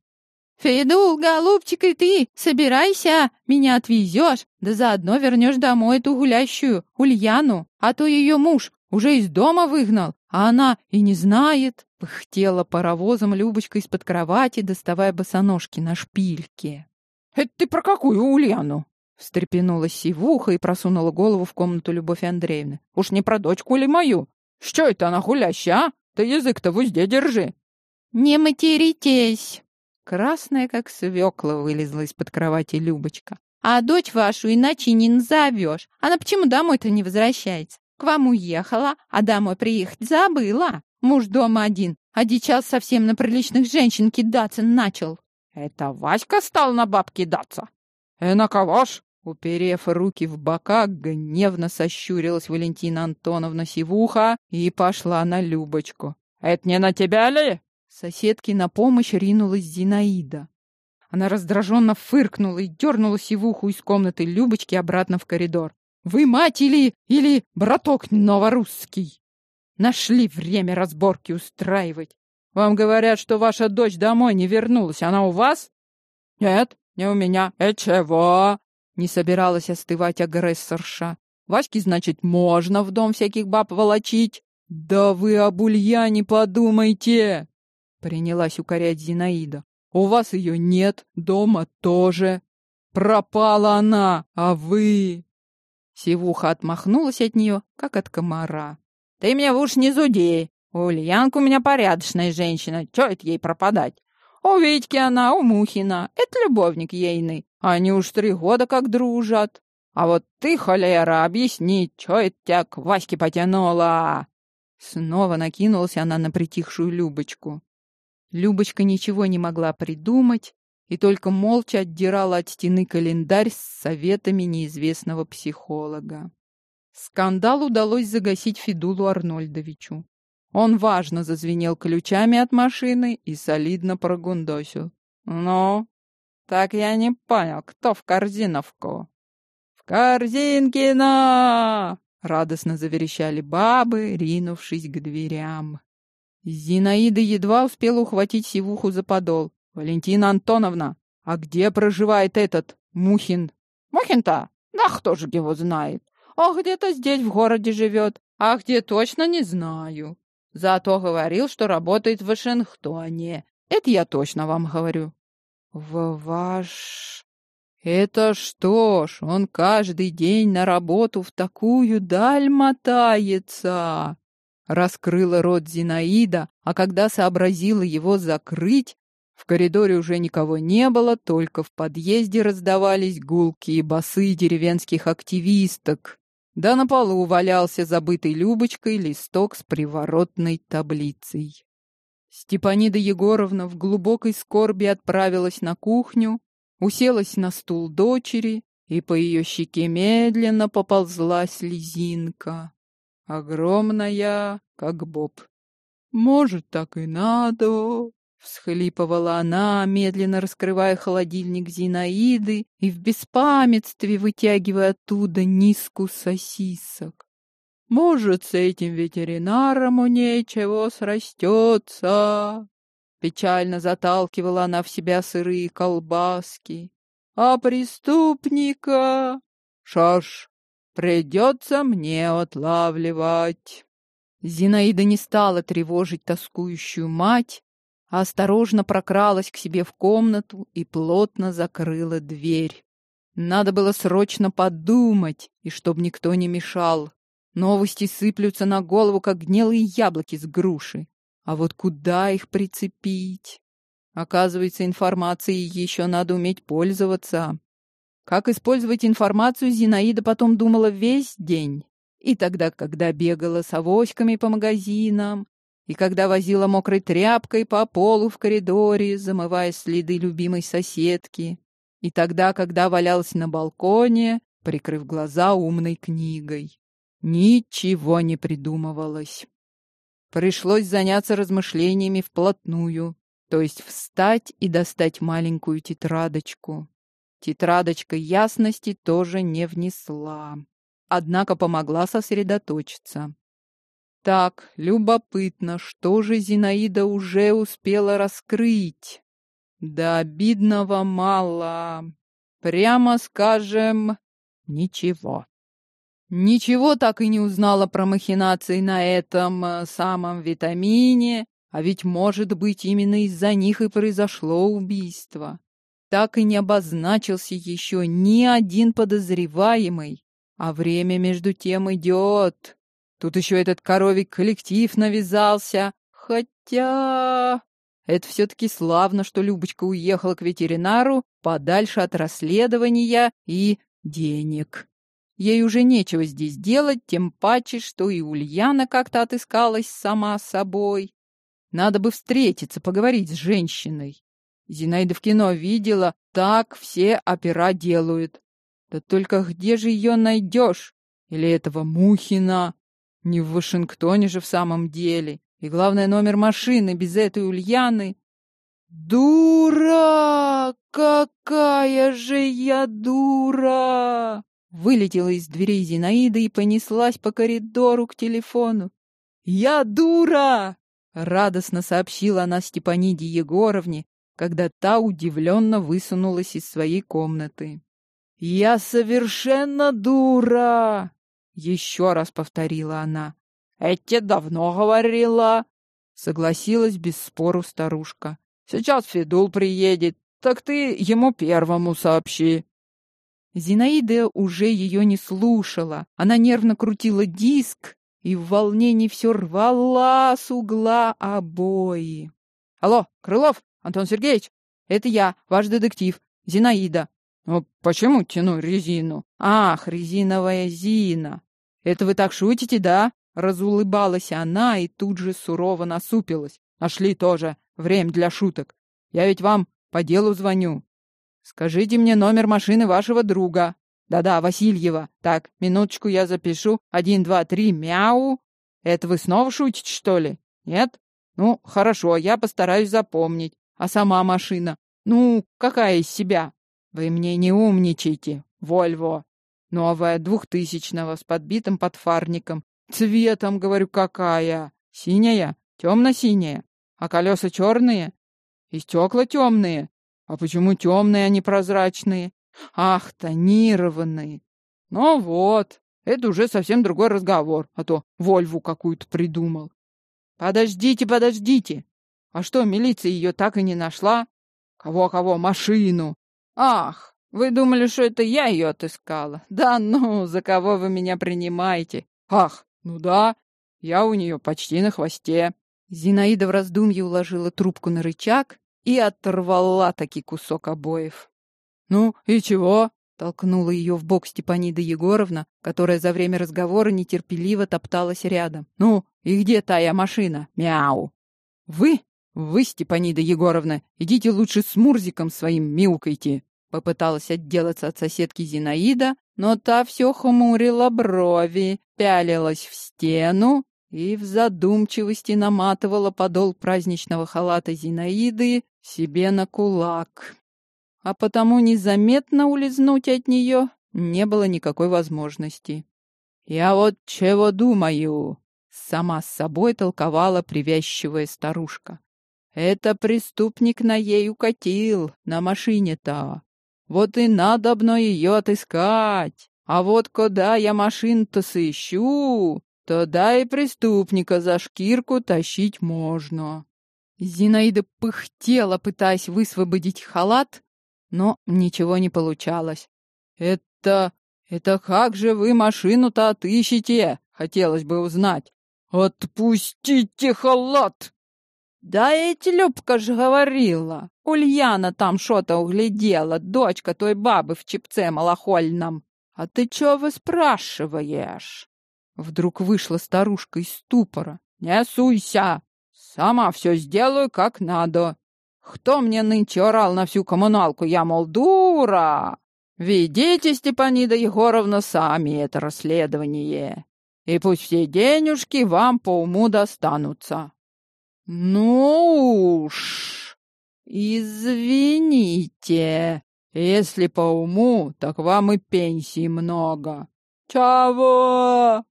Speaker 3: «Федул, голубчик, и ты собирайся, меня отвезешь, да заодно вернешь домой эту гулящую Ульяну, а то ее муж уже из дома выгнал, а она и не знает», — пыхтела паровозом Любочка из-под кровати, доставая босоножки на шпильке.
Speaker 2: «Это ты про какую Ульяну?»
Speaker 1: Встрепенулась сивуха и просунула голову в комнату Любовь Андреевны.
Speaker 2: «Уж не про дочку ли мою? Что это она гулящая, а? Ты язык-то в узде держи!»
Speaker 3: «Не материтесь!»
Speaker 1: Красная, как свекла, вылезла из-под кровати Любочка.
Speaker 3: «А дочь вашу иначе не назовешь. Она почему домой-то не возвращается? К вам уехала, а домой приехать забыла. Муж дома один, одичал совсем на приличных женщин кидаться начал.
Speaker 2: Это Васька стал на баб кидаться? И на кого ж?
Speaker 1: Уперев руки в бока, гневно сощурилась Валентина Антоновна Сивуха и пошла на Любочку.
Speaker 2: «Это не на тебя ли?»
Speaker 1: Соседке на помощь ринулась Зинаида. Она раздраженно фыркнула и дернула Сивуху из комнаты Любочки обратно в коридор. «Вы мать или... или браток новорусский?» Нашли время разборки устраивать. Вам говорят, что ваша дочь домой не вернулась. Она у вас?
Speaker 2: Нет, не у меня. И чего?
Speaker 1: Не собиралась остывать агрессорша. Ваське, значит, можно в дом всяких баб волочить? Да вы об Ульяне подумайте! Принялась укорять Зинаида. У вас ее нет, дома тоже. Пропала она, а вы... Сивуха отмахнулась от нее, как от комара.
Speaker 2: Ты мне в уж не зуди. Ульянка у меня порядочная женщина, чё это ей пропадать? У Витьки она, у Мухина, это любовник ейный. Они уж три года как дружат. А вот ты, холера, объясни, что это тебя к Ваське потянуло?»
Speaker 1: Снова накинулась она на притихшую Любочку. Любочка ничего не могла придумать и только молча отдирала от стены календарь с советами неизвестного психолога. Скандал удалось загасить Федулу Арнольдовичу. Он важно зазвенел ключами от машины и солидно прогундосил.
Speaker 2: «Ну, так я не понял, кто в корзиновку? В Корзинкина!
Speaker 1: Радостно заверещали бабы, ринувшись к дверям. Зинаида едва успела ухватить сивуху за подол. «Валентина Антоновна, а где проживает этот Мухин?»
Speaker 2: «Мухин-то? Да кто же его знает? А где-то здесь в городе живет. А где точно не знаю. Зато говорил, что работает в Вашингтоне. Это я точно вам говорю.
Speaker 1: В ваш... Это что ж, он каждый день на работу в такую даль мотается. Раскрыла рот Зинаида, а когда сообразила его закрыть, в коридоре уже никого не было, только в подъезде раздавались гулкие басы деревенских активисток. Да на полу валялся забытый Любочкой листок с приворотной таблицей. Степанида Егоровна в глубокой скорби отправилась на кухню, уселась на стул дочери, и по ее щеке медленно поползла слезинка. Огромная, как боб. «Может, так и надо», — всхлипывала она, медленно раскрывая холодильник Зинаиды и в беспамятстве вытягивая оттуда низку сосисок. Может, с этим ветеринаром у нечего срастется. Печально заталкивала она в себя сырые колбаски. А преступника... Шаш, придется мне отлавливать. Зинаида не стала тревожить тоскующую мать, осторожно прокралась к себе в комнату и плотно закрыла дверь. Надо было срочно подумать, и чтоб никто не мешал. Новости сыплются на голову, как гнилые яблоки с груши. А вот куда их прицепить? Оказывается, информацией еще надо уметь пользоваться. Как использовать информацию, Зинаида потом думала весь день. И тогда, когда бегала с авоськами по магазинам, и когда возила мокрой тряпкой по полу в коридоре, замывая следы любимой соседки, и тогда, когда валялась на балконе, прикрыв глаза умной книгой. Ничего не придумывалось. Пришлось заняться размышлениями вплотную, то есть встать и достать маленькую тетрадочку. Тетрадочка ясности тоже не внесла, однако помогла сосредоточиться. Так, любопытно, что же Зинаида уже успела раскрыть? Да обидного мало. Прямо скажем, ничего. Ничего так и не узнала про махинации на этом э, самом витамине, а ведь, может быть, именно из-за них и произошло убийство. Так и не обозначился еще ни один подозреваемый, а время между тем идет. Тут еще этот коровий коллектив навязался, хотя... Это все-таки славно, что Любочка уехала к ветеринару подальше от расследования и денег. ей уже нечего здесь делать, тем паче, что и Ульяна как-то отыскалась сама собой. Надо бы встретиться, поговорить с женщиной. Зинаида в кино видела, так все опера делают. Да только где же ее найдешь? Или этого Мухина? Не в Вашингтоне же в самом деле. И главное, номер машины без этой Ульяны. «Дура! Какая же я дура!» Вылетела из дверей Зинаида и понеслась по коридору к телефону. «Я дура!» — радостно сообщила она Степаниде Егоровне, когда та удивленно высунулась из своей комнаты. «Я совершенно дура!» — еще раз повторила она. «Это давно говорила!» — согласилась без спору старушка. «Сейчас Федул приедет, так ты ему первому сообщи». Зинаида уже ее не слушала. Она нервно крутила диск и в волнении все рвала с угла обои. «Алло, Крылов, Антон Сергеевич, это я, ваш детектив, Зинаида. Ну, почему тяну резину? Ах, резиновая Зина. Это вы так шутите, да? Разулыбалась она и тут же сурово насупилась. Нашли тоже время для шуток. Я ведь вам по делу звоню. Скажите мне номер машины вашего друга. Да-да, Васильева. Так, минуточку я запишу. Один, два, три, мяу. Это вы снова шутите, что ли? Нет? Ну, хорошо, я постараюсь запомнить. А сама машина? Ну, какая из себя? Вы мне не умничайте. Вольво. Новая, двухтысячного, с подбитым подфарником. Цветом, говорю, какая? Синяя? Темно-синяя? А колеса черные? И стекла темные? А почему темные, а не прозрачные? Ах, тонированные. Ну вот, это уже совсем другой разговор, а то Вольву какую-то придумал. Подождите, подождите. А что, милиция ее так и не нашла? Кого-кого? Машину. Ах, вы думали, что это я ее отыскала? Да ну, за кого вы меня принимаете? Ах, ну да, я у нее почти на хвосте. Зинаида в раздумье уложила трубку на рычаг и оторвала таки кусок обоев. «Ну и чего?» — толкнула ее в бок Степанида Егоровна, которая за время разговора нетерпеливо топталась рядом. «Ну, и где тая машина? Мяу!» «Вы «Вы, Степанида Егоровна, идите лучше с Мурзиком своим мяукайте!» Попыталась отделаться от соседки Зинаида, но та все хмурила брови, пялилась в стену и в задумчивости наматывала подол праздничного халата Зинаиды себе на кулак. А потому незаметно улизнуть от нее не было никакой возможности. «Я вот чего думаю!» — сама с собой толковала привязчивая старушка. Это преступник на ей укатил, на машине-то. Вот и надобно ее отыскать. А вот куда я машин-то сыщу, тогда и преступника за шкирку тащить можно. Зинаида пыхтела, пытаясь высвободить халат, но ничего не получалось. «Это... это как же вы машину-то отыщете?» — хотелось бы узнать. «Отпустите халат!» Да эти Любка ж говорила. Ульяна там что-то углядела, дочка той бабы в чепце малохольном. А ты чё вы спрашиваешь? Вдруг вышла старушка из ступора. Не суйся, сама все сделаю как надо. Кто мне нынче орал на всю коммуналку? Я, мол, дура. Ведите, Степанида Егоровна, сами это расследование. И пусть все денежки вам по уму достанутся. «Ну уж, извините, если по уму, так вам и пенсии много». «Чего?»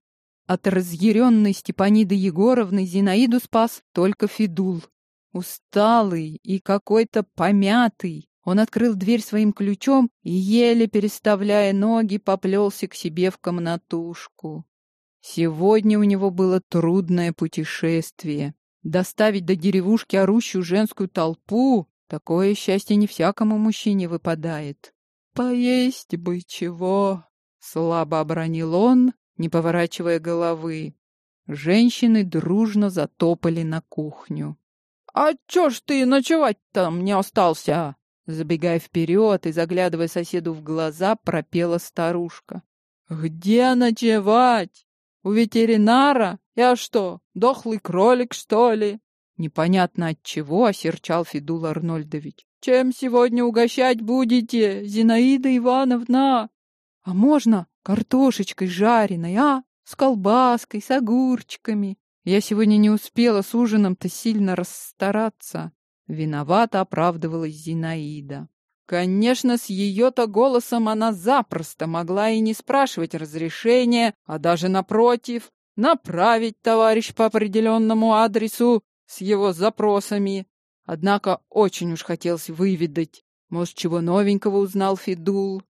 Speaker 1: От разъяренной Степаниды Егоровны Зинаиду спас только Федул. Усталый и какой-то помятый, он открыл дверь своим ключом и, еле переставляя ноги, поплелся к себе в комнатушку. Сегодня у него было трудное путешествие. Доставить до деревушки орущую женскую толпу — такое счастье не всякому мужчине выпадает. «Поесть бы чего!» — слабо обронил он, не поворачивая головы. Женщины дружно затопали на кухню. «А чё ж ты ночевать там не остался?» Забегая вперед и заглядывая соседу в глаза, пропела старушка.
Speaker 2: Где ночевать? У ветеринара? Я что, дохлый кролик, что ли?
Speaker 1: Непонятно от чего осерчал Федул Арнольдович.
Speaker 2: Чем сегодня угощать будете, Зинаида Ивановна?
Speaker 1: А можно картошечкой жареной, а? С колбаской, с огурчиками. Я сегодня не успела с ужином-то сильно расстараться. Виновато оправдывалась Зинаида. Конечно, с ее-то голосом она запросто могла и не спрашивать разрешения, а даже напротив, направить товарищ по определенному адресу с его запросами. Однако очень уж хотелось выведать, может, чего новенького узнал Федул.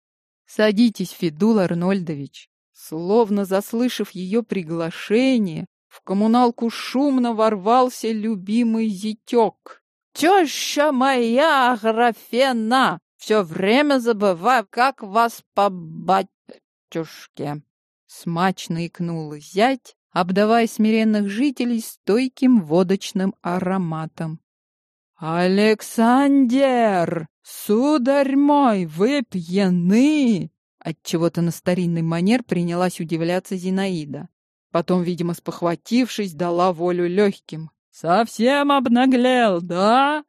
Speaker 1: «Садитесь, Федул Арнольдович». Словно заслышав ее приглашение, в коммуналку шумно ворвался любимый зятек. «Теща моя, Графена, все время забываю, как вас по батюшке!» Смачно икнул зять, обдавая смиренных жителей стойким водочным ароматом. «Александр! Сударь мой, вы пьяны!» Отчего-то на старинный манер принялась удивляться Зинаида. Потом, видимо, спохватившись, дала волю легким. «Совсем обнаглел, да?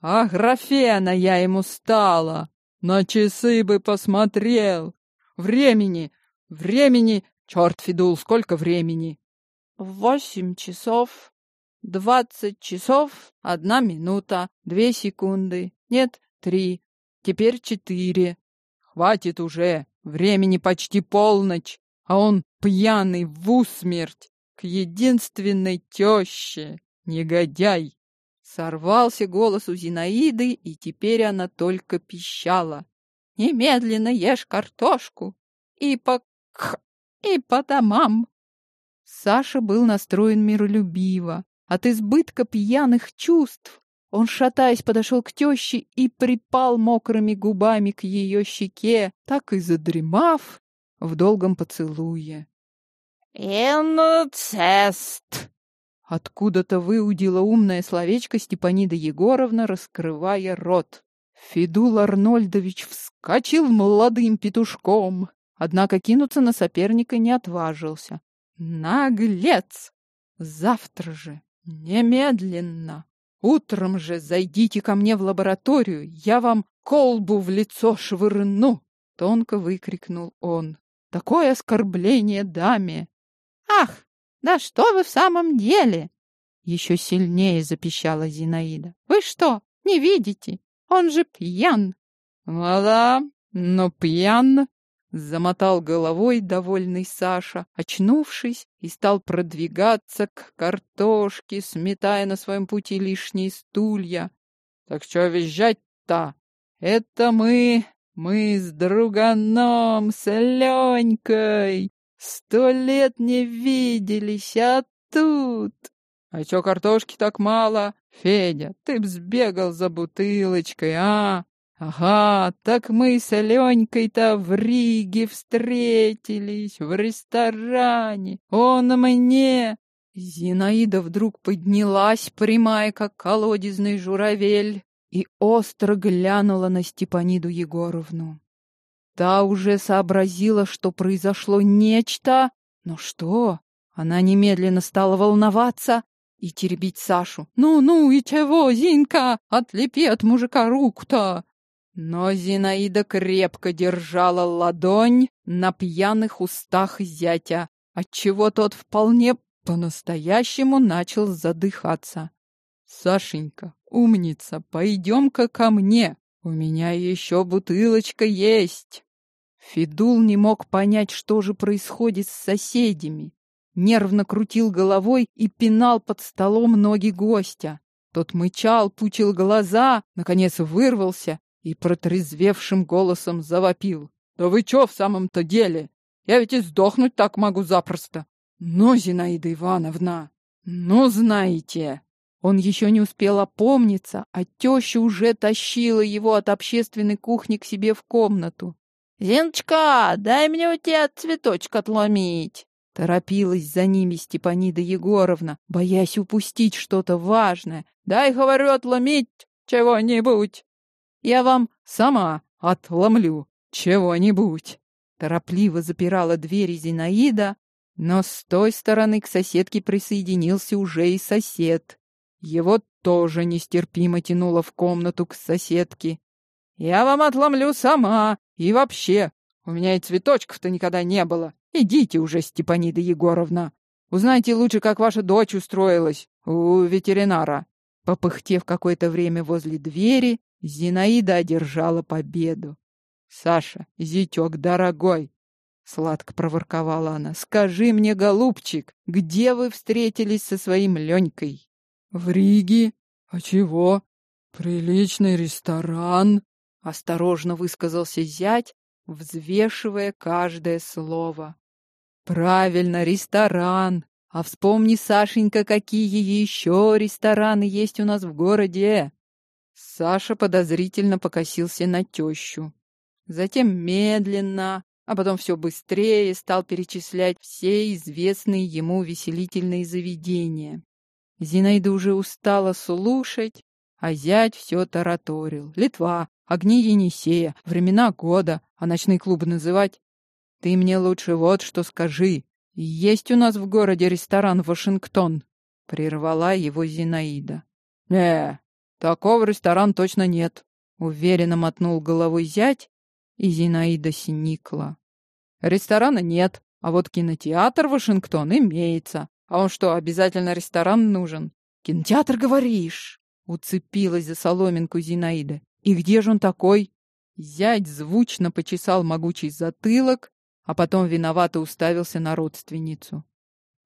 Speaker 1: А графена я ему стала. На часы бы посмотрел. Времени, времени, черт, Федул, сколько времени?» «Восемь часов, двадцать часов, одна минута, две секунды. Нет, три, теперь четыре. Хватит уже, времени почти полночь а он пьяный в усмерть к единственной теще, негодяй. Сорвался голос у Зинаиды, и теперь она только пищала. «Немедленно ешь картошку! И по... и по домам!» Саша был настроен миролюбиво. От избытка пьяных чувств он, шатаясь, подошел к теще и припал мокрыми губами к ее щеке, так и задремав, в долгом поцелуе.
Speaker 3: «Инцест!»
Speaker 1: Откуда-то выудила умное словечко Степанида Егоровна, раскрывая рот. Федул Арнольдович вскочил молодым петушком, однако кинуться на соперника не отважился. Наглец! Завтра же, немедленно, утром же зайдите ко мне в лабораторию, я вам колбу в лицо швырну! Тонко выкрикнул он. Такое оскорбление даме!
Speaker 3: Ах, да что вы в самом деле?
Speaker 1: Еще сильнее запищала Зинаида.
Speaker 3: Вы что, не видите? Он же пьян.
Speaker 1: Да, но пьян. Замотал головой довольный Саша, очнувшись, и стал продвигаться к картошке, сметая на своем пути лишние стулья. Так что визжать-то? Это мы мы с друганом, с Ленькой, сто лет не виделись, а тут... А чё картошки так мало? Федя, ты б сбегал за бутылочкой, а? Ага, так мы с Ленькой-то в Риге встретились, в ресторане. Он мне... Зинаида вдруг поднялась, прямая, как колодезный журавель, и остро глянула на Степаниду Егоровну. Та уже сообразила, что произошло нечто, но что? Она немедленно стала волноваться и теребить Сашу. «Ну-ну, и чего, Зинка? Отлепи от мужика руку-то!» Но Зинаида крепко держала ладонь на пьяных устах зятя, отчего тот вполне по-настоящему начал задыхаться. «Сашенька, умница, пойдем-ка ко мне, у меня еще бутылочка есть». Федул не мог понять, что же происходит с соседями. Нервно крутил головой и пинал под столом ноги гостя. Тот мычал, пучил глаза, наконец вырвался и протрезвевшим голосом завопил. «Да вы чё в самом-то деле? Я ведь и сдохнуть так могу запросто!» «Ну, Зинаида Ивановна, ну, знаете!» Он еще не успел опомниться, а теща уже тащила его от общественной кухни к себе в комнату.
Speaker 3: «Зиночка, дай мне у тебя цветочек отломить!»
Speaker 1: Торопилась за ними Степанида Егоровна, боясь упустить что-то важное. «Дай, говорю, отломить чего-нибудь! Я вам сама отломлю чего-нибудь!» Торопливо запирала двери Зинаида, но с той стороны к соседке присоединился уже и сосед. Его тоже нестерпимо тянуло в комнату к соседке. «Я вам отломлю сама. И вообще, у меня и цветочков-то никогда не было. Идите уже, Степанида Егоровна. Узнайте лучше, как ваша дочь устроилась у ветеринара». Попыхтев какое-то время возле двери, Зинаида одержала победу. «Саша, зятек дорогой!» — сладко проворковала она. «Скажи мне, голубчик, где вы встретились со своим Ленькой?»
Speaker 2: «В Риге? А чего? Приличный ресторан?»
Speaker 1: — осторожно высказался зять, взвешивая каждое слово. «Правильно, ресторан. А вспомни, Сашенька, какие еще рестораны есть у нас в городе!» Саша подозрительно покосился на тещу. Затем медленно, а потом все быстрее стал перечислять все известные ему веселительные заведения. Зинаида уже устала слушать, а зять все тараторил. Литва, огни Енисея, времена года, а ночные клубы называть? Ты мне лучше вот что скажи. Есть у нас в городе ресторан «Вашингтон»?» Прервала его Зинаида.
Speaker 2: «Не, такого ресторана точно нет», —
Speaker 1: уверенно мотнул головой зять, и Зинаида сникла. «Ресторана нет, а вот кинотеатр «Вашингтон» имеется. А он что, обязательно ресторан нужен?» «Кинотеатр, говоришь?» — уцепилась за соломинку Зинаида. «И где же он такой?» Зять звучно почесал могучий затылок, а потом виновато уставился на родственницу.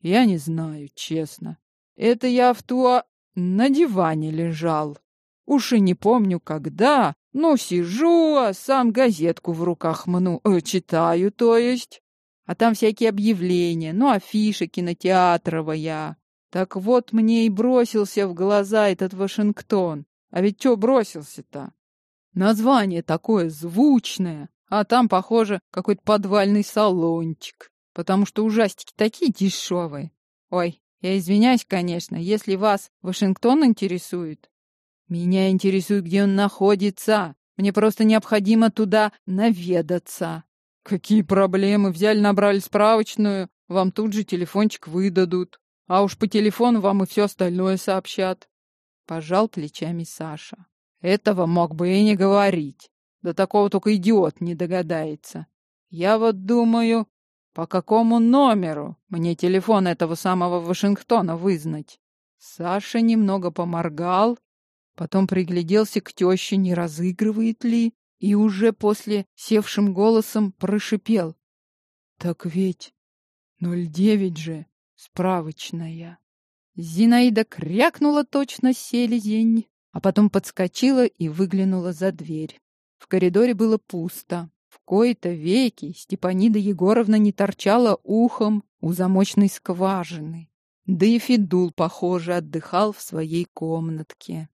Speaker 1: «Я не знаю, честно. Это я в туа на диване лежал. Уж и не помню, когда, но сижу, а сам газетку в руках мну, э, читаю, то есть. А там всякие объявления, ну, афиши кинотеатровая. Так вот мне и бросился в глаза этот Вашингтон. А ведь что бросился-то? Название такое звучное, а там, похоже, какой-то подвальный салончик, потому что ужастики такие дешевые. Ой, я извиняюсь, конечно, если вас Вашингтон интересует. Меня интересует, где он находится. Мне просто необходимо туда наведаться. Какие проблемы? Взяли, набрали справочную, вам тут же телефончик выдадут. А уж по телефону вам и все остальное сообщат. Пожал плечами Саша. Этого мог бы и не говорить. До такого только идиот не догадается. Я вот думаю, по какому номеру мне телефон этого самого Вашингтона вызнать? Саша немного поморгал, потом пригляделся к теще, не разыгрывает ли, и уже после севшим голосом прошипел. Так ведь 09 же, справочная. Зинаида крякнула точно селезень, а потом подскочила и выглянула за дверь. В коридоре было пусто. В кои-то веки Степанида Егоровна не торчала ухом у замочной скважины. Да и Федул, похоже, отдыхал в своей комнатке.